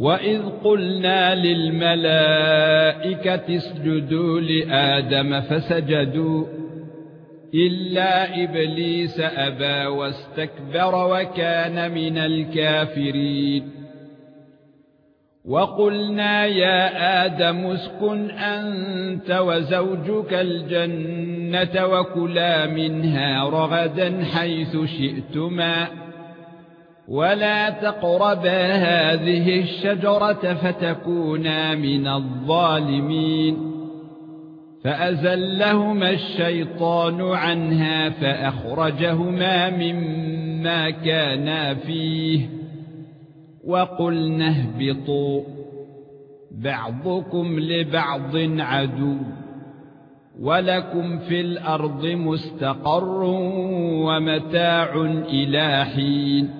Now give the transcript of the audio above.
وَإِذْ قُلْنَا لِلْمَلَائِكَةِ اسْجُدُوا لِآدَمَ فَسَجَدُوا إِلَّا إِبْلِيسَ أَبَى وَاسْتَكْبَرَ وَكَانَ مِنَ الْكَافِرِينَ وَقُلْنَا يَا آدَمُ اسْكُنْ أَنْتَ وَزَوْجُكَ الْجَنَّةَ وَكُلَا مِنْهَا رَغَدًا حَيْثُ شِئْتُمَا ولا تقربا هذه الشجرة فتكونا من الظالمين فأزلهما الشيطان عنها فأخرجهما مما كانا فيه وقلنا اهبطوا بعضكم لبعض عدو ولكم في الأرض مستقر ومتاع إلى حين